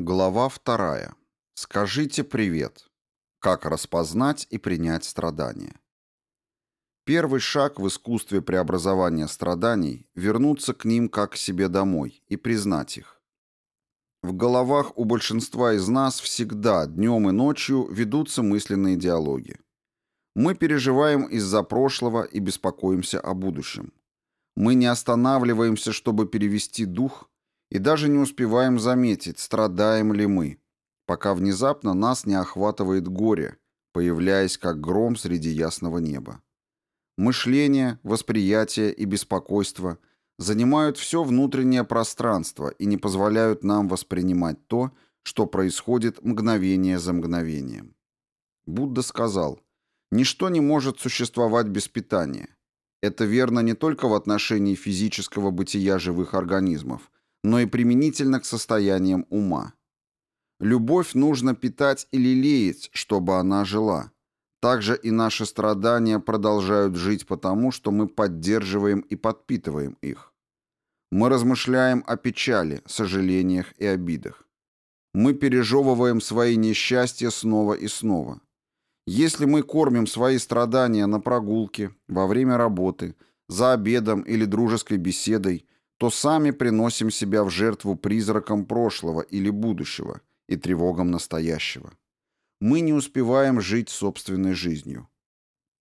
Глава вторая. Скажите привет. Как распознать и принять страдания. Первый шаг в искусстве преобразования страданий – вернуться к ним как к себе домой и признать их. В головах у большинства из нас всегда, днем и ночью, ведутся мысленные диалоги. Мы переживаем из-за прошлого и беспокоимся о будущем. Мы не останавливаемся, чтобы перевести дух, и даже не успеваем заметить, страдаем ли мы, пока внезапно нас не охватывает горе, появляясь как гром среди ясного неба. Мышление, восприятие и беспокойство занимают все внутреннее пространство и не позволяют нам воспринимать то, что происходит мгновение за мгновением. Будда сказал, «Ничто не может существовать без питания. Это верно не только в отношении физического бытия живых организмов, но и применительно к состояниям ума. Любовь нужно питать и лелеять, чтобы она жила. Также и наши страдания продолжают жить потому, что мы поддерживаем и подпитываем их. Мы размышляем о печали, сожалениях и обидах. Мы пережевываем свои несчастья снова и снова. Если мы кормим свои страдания на прогулке, во время работы, за обедом или дружеской беседой, то сами приносим себя в жертву призракам прошлого или будущего и тревогам настоящего. Мы не успеваем жить собственной жизнью.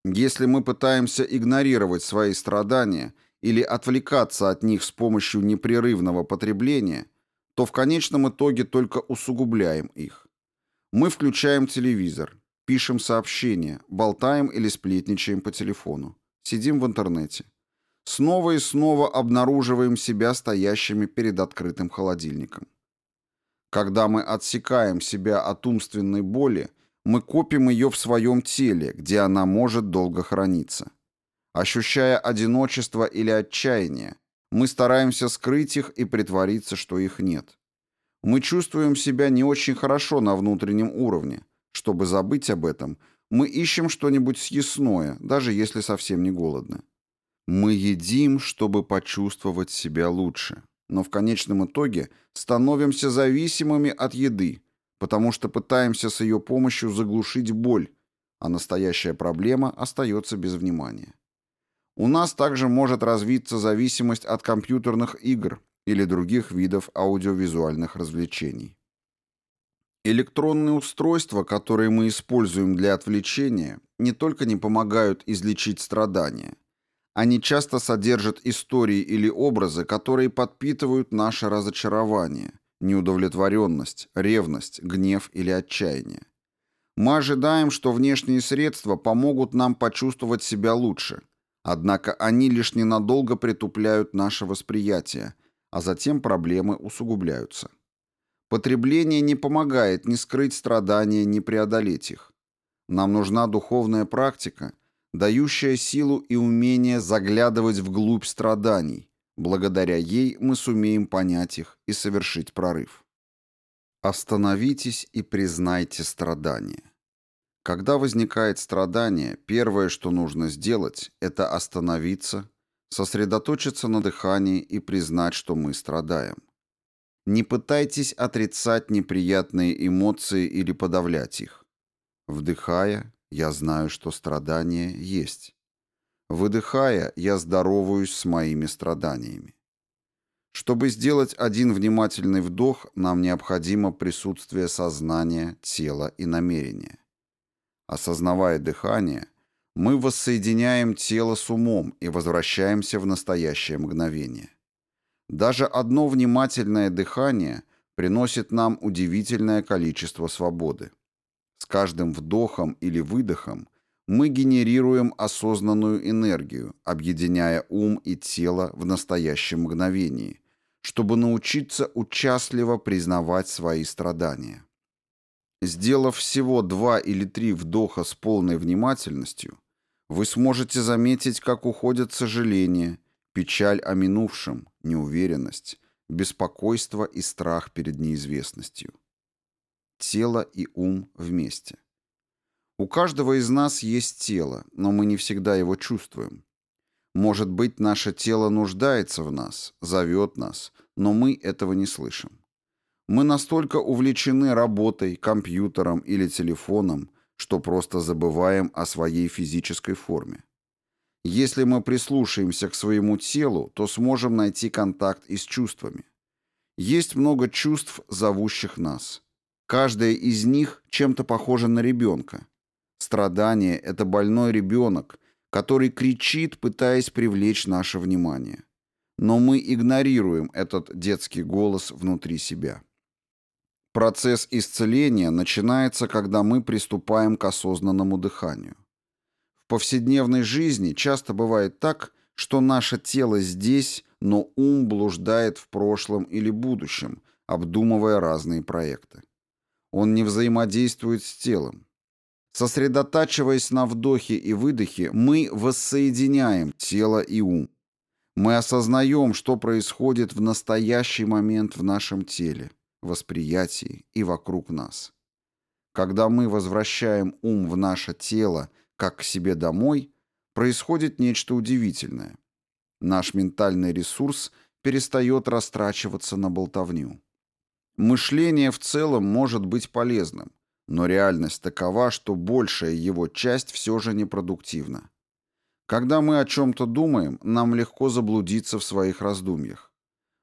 Если мы пытаемся игнорировать свои страдания или отвлекаться от них с помощью непрерывного потребления, то в конечном итоге только усугубляем их. Мы включаем телевизор, Пишем сообщения, болтаем или сплетничаем по телефону. Сидим в интернете. Снова и снова обнаруживаем себя стоящими перед открытым холодильником. Когда мы отсекаем себя от умственной боли, мы копим ее в своем теле, где она может долго храниться. Ощущая одиночество или отчаяние, мы стараемся скрыть их и притвориться, что их нет. Мы чувствуем себя не очень хорошо на внутреннем уровне, чтобы забыть об этом, мы ищем что-нибудь съестное, даже если совсем не голодны. Мы едим, чтобы почувствовать себя лучше, но в конечном итоге становимся зависимыми от еды, потому что пытаемся с ее помощью заглушить боль, а настоящая проблема остается без внимания. У нас также может развиться зависимость от компьютерных игр или других видов аудиовизуальных развлечений. Электронные устройства, которые мы используем для отвлечения, не только не помогают излечить страдания. Они часто содержат истории или образы, которые подпитывают наше разочарование, неудовлетворенность, ревность, гнев или отчаяние. Мы ожидаем, что внешние средства помогут нам почувствовать себя лучше, однако они лишь ненадолго притупляют наше восприятие, а затем проблемы усугубляются. Потребление не помогает ни скрыть страдания, ни преодолеть их. Нам нужна духовная практика, дающая силу и умение заглядывать вглубь страданий. Благодаря ей мы сумеем понять их и совершить прорыв. Остановитесь и признайте страдания. Когда возникает страдание, первое, что нужно сделать, это остановиться, сосредоточиться на дыхании и признать, что мы страдаем. Не пытайтесь отрицать неприятные эмоции или подавлять их. Вдыхая, я знаю, что страдания есть. Выдыхая, я здороваюсь с моими страданиями. Чтобы сделать один внимательный вдох, нам необходимо присутствие сознания, тела и намерения. Осознавая дыхание, мы воссоединяем тело с умом и возвращаемся в настоящее мгновение. Даже одно внимательное дыхание приносит нам удивительное количество свободы. Каждым вдохом или выдохом мы генерируем осознанную энергию, объединяя ум и тело в настоящем мгновении, чтобы научиться участливо признавать свои страдания. Сделав всего два или три вдоха с полной внимательностью, вы сможете заметить, как уходят сожаление, печаль о минувшем, неуверенность, беспокойство и страх перед неизвестностью. Тело и ум вместе. У каждого из нас есть тело, но мы не всегда его чувствуем. Может быть, наше тело нуждается в нас, зовет нас, но мы этого не слышим. Мы настолько увлечены работой, компьютером или телефоном, что просто забываем о своей физической форме. Если мы прислушаемся к своему телу, то сможем найти контакт и с чувствами. Есть много чувств, зовущих нас. Каждая из них чем-то похожа на ребенка. Страдание – это больной ребенок, который кричит, пытаясь привлечь наше внимание. Но мы игнорируем этот детский голос внутри себя. Процесс исцеления начинается, когда мы приступаем к осознанному дыханию. В повседневной жизни часто бывает так, что наше тело здесь, но ум блуждает в прошлом или будущем, обдумывая разные проекты. Он не взаимодействует с телом. Сосредотачиваясь на вдохе и выдохе, мы воссоединяем тело и ум. Мы осознаем, что происходит в настоящий момент в нашем теле, восприятии и вокруг нас. Когда мы возвращаем ум в наше тело, как к себе домой, происходит нечто удивительное. Наш ментальный ресурс перестает растрачиваться на болтовню. Мышление в целом может быть полезным, но реальность такова, что большая его часть все же непродуктивна. Когда мы о чем-то думаем, нам легко заблудиться в своих раздумьях.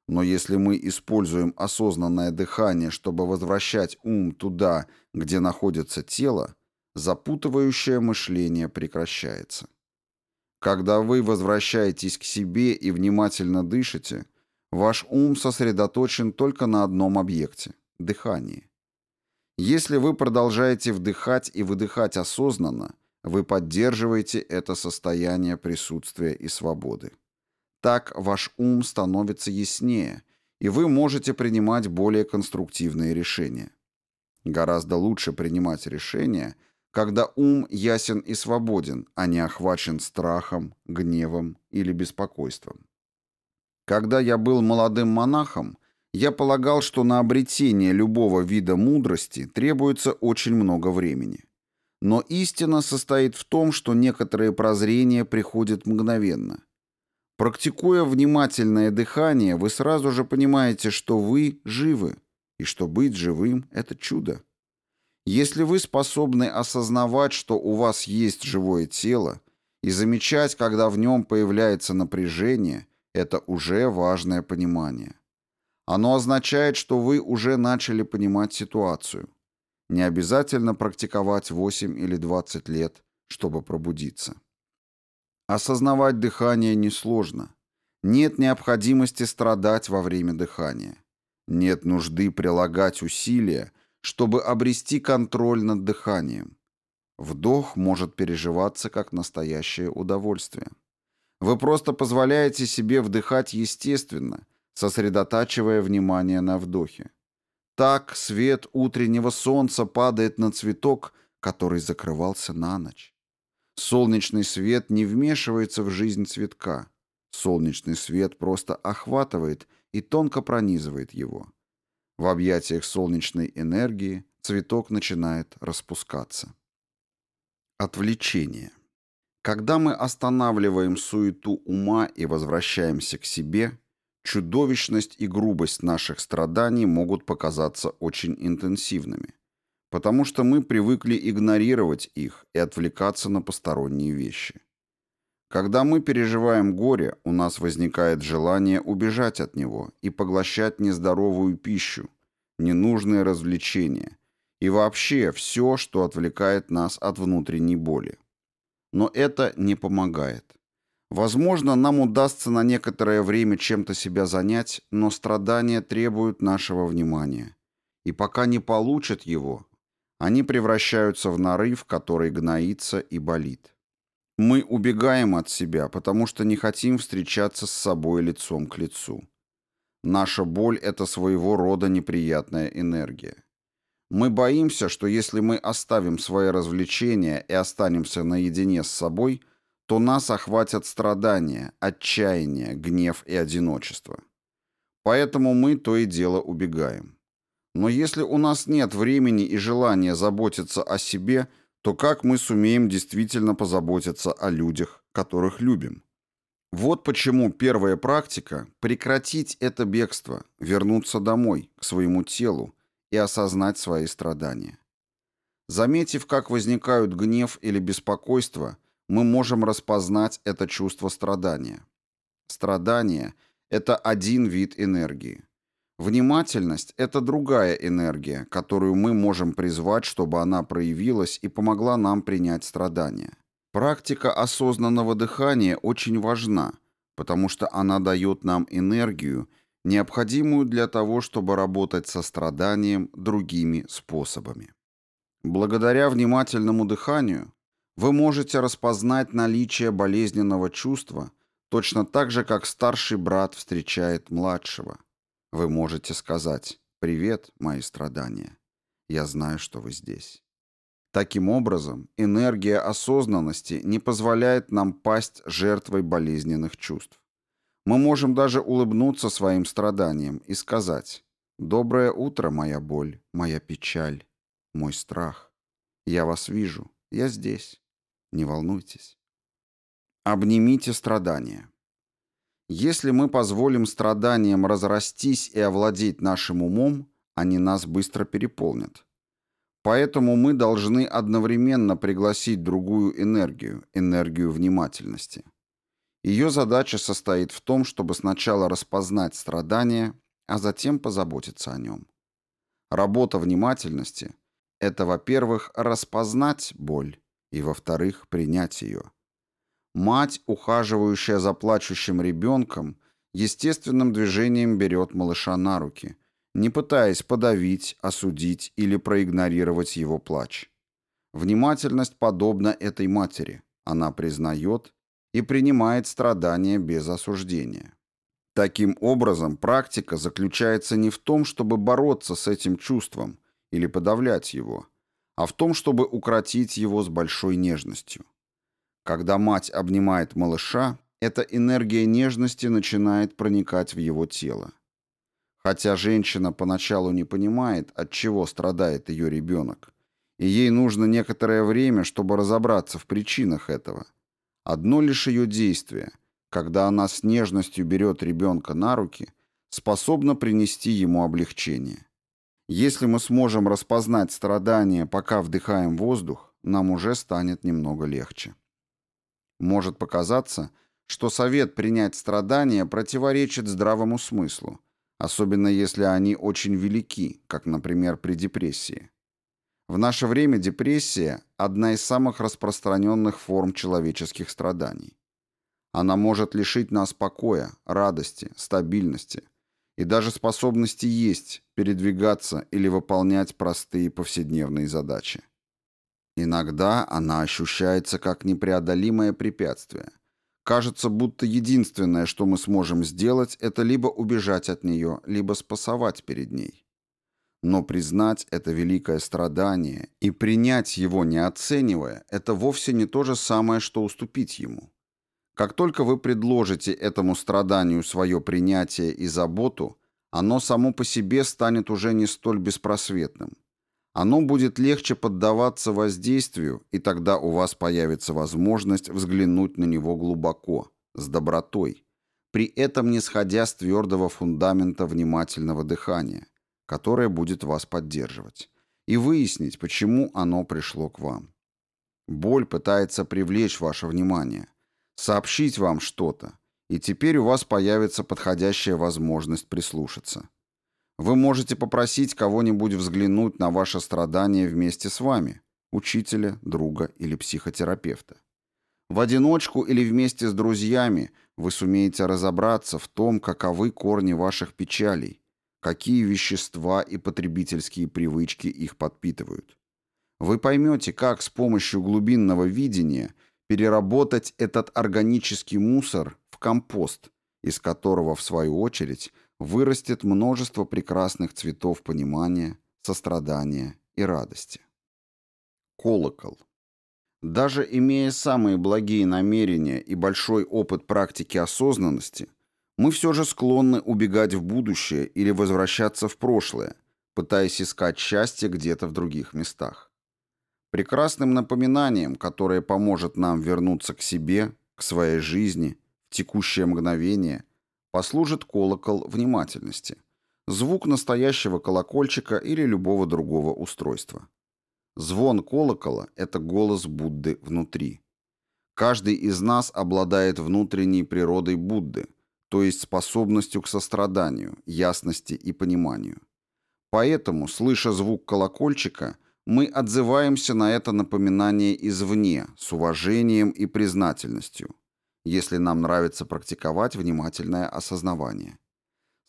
Но если мы используем осознанное дыхание, чтобы возвращать ум туда, где находится тело, запутывающее мышление прекращается. Когда вы возвращаетесь к себе и внимательно дышите, ваш ум сосредоточен только на одном объекте – дыхании. Если вы продолжаете вдыхать и выдыхать осознанно, вы поддерживаете это состояние присутствия и свободы. Так ваш ум становится яснее, и вы можете принимать более конструктивные решения. Гораздо лучше принимать решения, когда ум ясен и свободен, а не охвачен страхом, гневом или беспокойством. Когда я был молодым монахом, я полагал, что на обретение любого вида мудрости требуется очень много времени. Но истина состоит в том, что некоторые прозрения приходят мгновенно. Практикуя внимательное дыхание, вы сразу же понимаете, что вы живы, и что быть живым – это чудо. Если вы способны осознавать, что у вас есть живое тело, и замечать, когда в нем появляется напряжение, это уже важное понимание. Оно означает, что вы уже начали понимать ситуацию. Не обязательно практиковать 8 или 20 лет, чтобы пробудиться. Осознавать дыхание несложно. Нет необходимости страдать во время дыхания. Нет нужды прилагать усилия, чтобы обрести контроль над дыханием. Вдох может переживаться как настоящее удовольствие. Вы просто позволяете себе вдыхать естественно – сосредотачивая внимание на вдохе. Так свет утреннего солнца падает на цветок, который закрывался на ночь. Солнечный свет не вмешивается в жизнь цветка. Солнечный свет просто охватывает и тонко пронизывает его. В объятиях солнечной энергии цветок начинает распускаться. Отвлечение. Когда мы останавливаем суету ума и возвращаемся к себе, Чудовищность и грубость наших страданий могут показаться очень интенсивными, потому что мы привыкли игнорировать их и отвлекаться на посторонние вещи. Когда мы переживаем горе, у нас возникает желание убежать от него и поглощать нездоровую пищу, ненужные развлечения и вообще все, что отвлекает нас от внутренней боли. Но это не помогает. Возможно, нам удастся на некоторое время чем-то себя занять, но страдания требуют нашего внимания. И пока не получат его, они превращаются в нарыв, который гноится и болит. Мы убегаем от себя, потому что не хотим встречаться с собой лицом к лицу. Наша боль – это своего рода неприятная энергия. Мы боимся, что если мы оставим свои развлечения и останемся наедине с собой – то нас охватят страдания, отчаяние, гнев и одиночество. Поэтому мы то и дело убегаем. Но если у нас нет времени и желания заботиться о себе, то как мы сумеем действительно позаботиться о людях, которых любим? Вот почему первая практика – прекратить это бегство, вернуться домой, к своему телу и осознать свои страдания. Заметив, как возникают гнев или беспокойство, мы можем распознать это чувство страдания. Страдание – это один вид энергии. Внимательность – это другая энергия, которую мы можем призвать, чтобы она проявилась и помогла нам принять страдания. Практика осознанного дыхания очень важна, потому что она дает нам энергию, необходимую для того, чтобы работать со страданием другими способами. Благодаря внимательному дыханию вы можете распознать наличие болезненного чувства точно так же, как старший брат встречает младшего. Вы можете сказать «Привет, мои страдания. Я знаю, что вы здесь». Таким образом, энергия осознанности не позволяет нам пасть жертвой болезненных чувств. Мы можем даже улыбнуться своим страданиям и сказать «Доброе утро, моя боль, моя печаль, мой страх. Я вас вижу, я здесь. Не волнуйтесь». Обнимите страдания. Если мы позволим страданиям разрастись и овладеть нашим умом, они нас быстро переполнят. Поэтому мы должны одновременно пригласить другую энергию, энергию внимательности. Ее задача состоит в том, чтобы сначала распознать страдание, а затем позаботиться о нем. Работа внимательности – это, во-первых, распознать боль, и, во-вторых, принять ее. Мать, ухаживающая за плачущим ребенком, естественным движением берет малыша на руки, не пытаясь подавить, осудить или проигнорировать его плач. Внимательность подобна этой матери. Она признает и принимает страдания без осуждения. Таким образом, практика заключается не в том, чтобы бороться с этим чувством или подавлять его, а в том, чтобы укротить его с большой нежностью. Когда мать обнимает малыша, эта энергия нежности начинает проникать в его тело. Хотя женщина поначалу не понимает, от чего страдает ее ребенок, и ей нужно некоторое время, чтобы разобраться в причинах этого. Одно лишь ее действие, когда она с нежностью берет ребенка на руки, способно принести ему облегчение. Если мы сможем распознать страдания, пока вдыхаем воздух, нам уже станет немного легче. Может показаться, что совет принять страдания противоречит здравому смыслу, особенно если они очень велики, как, например, при депрессии. В наше время депрессия – одна из самых распространенных форм человеческих страданий. Она может лишить нас покоя, радости, стабильности и даже способности есть, передвигаться или выполнять простые повседневные задачи. Иногда она ощущается как непреодолимое препятствие. Кажется, будто единственное, что мы сможем сделать, это либо убежать от нее, либо спасовать перед ней. Но признать это великое страдание и принять его не оценивая, это вовсе не то же самое, что уступить ему. Как только вы предложите этому страданию свое принятие и заботу, оно само по себе станет уже не столь беспросветным. Оно будет легче поддаваться воздействию, и тогда у вас появится возможность взглянуть на него глубоко, с добротой, при этом не сходя с твердого фундамента внимательного дыхания, которое будет вас поддерживать, и выяснить, почему оно пришло к вам. Боль пытается привлечь ваше внимание, сообщить вам что-то, и теперь у вас появится подходящая возможность прислушаться. Вы можете попросить кого-нибудь взглянуть на ваше страдание вместе с вами, учителя, друга или психотерапевта. В одиночку или вместе с друзьями вы сумеете разобраться в том, каковы корни ваших печалей, какие вещества и потребительские привычки их подпитывают. Вы поймете, как с помощью глубинного видения переработать этот органический мусор в компост, из которого, в свою очередь, вырастет множество прекрасных цветов понимания, сострадания и радости. Колокол. Даже имея самые благие намерения и большой опыт практики осознанности, мы все же склонны убегать в будущее или возвращаться в прошлое, пытаясь искать счастье где-то в других местах. Прекрасным напоминанием, которое поможет нам вернуться к себе, к своей жизни, в текущее мгновение, послужит колокол внимательности, звук настоящего колокольчика или любого другого устройства. Звон колокола – это голос Будды внутри. Каждый из нас обладает внутренней природой Будды, то есть способностью к состраданию, ясности и пониманию. Поэтому, слыша звук колокольчика, мы отзываемся на это напоминание извне, с уважением и признательностью, если нам нравится практиковать внимательное осознавание.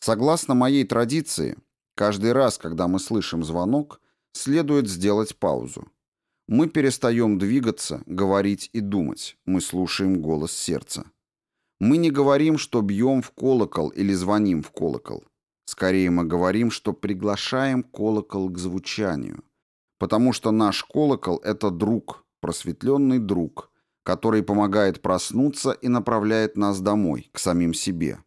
Согласно моей традиции, каждый раз, когда мы слышим звонок, следует сделать паузу. Мы перестаем двигаться, говорить и думать, мы слушаем голос сердца. Мы не говорим, что бьем в колокол или звоним в колокол. Скорее мы говорим, что приглашаем колокол к звучанию, потому что наш колокол — это друг, просветленный друг, который помогает проснуться и направляет нас домой, к самим себе.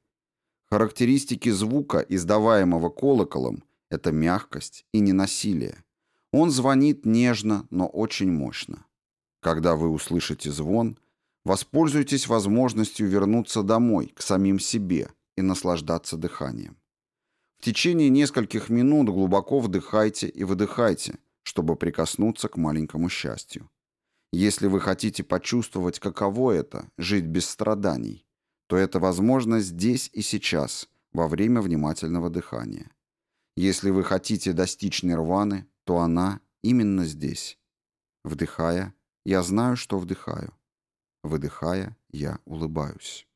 Характеристики звука, издаваемого колоколом, — это мягкость и ненасилие. Он звонит нежно, но очень мощно. Когда вы услышите звон, воспользуйтесь возможностью вернуться домой, к самим себе, и наслаждаться дыханием. В течение нескольких минут глубоко вдыхайте и выдыхайте, чтобы прикоснуться к маленькому счастью. Если вы хотите почувствовать, каково это – жить без страданий, то это возможно здесь и сейчас, во время внимательного дыхания. Если вы хотите достичь нирваны, то она именно здесь. Вдыхая, я знаю, что вдыхаю. Выдыхая, я улыбаюсь.